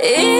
It